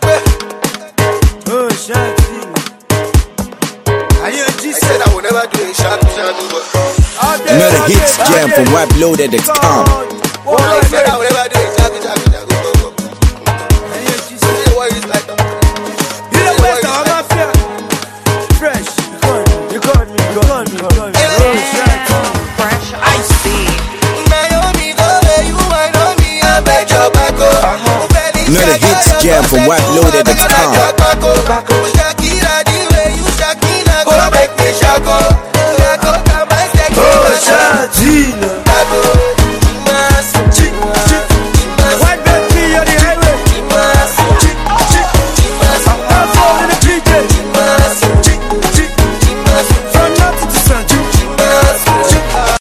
Tekwe. Oh, Shanti. I I would never do a Shanti, hits jam from WAPLOADED.com. Well, I said You would never do a Shanti, Shanti, Shanti. Fresh, you got me, you got me, you got me. Know the hits jam from white WAPLOADED.com.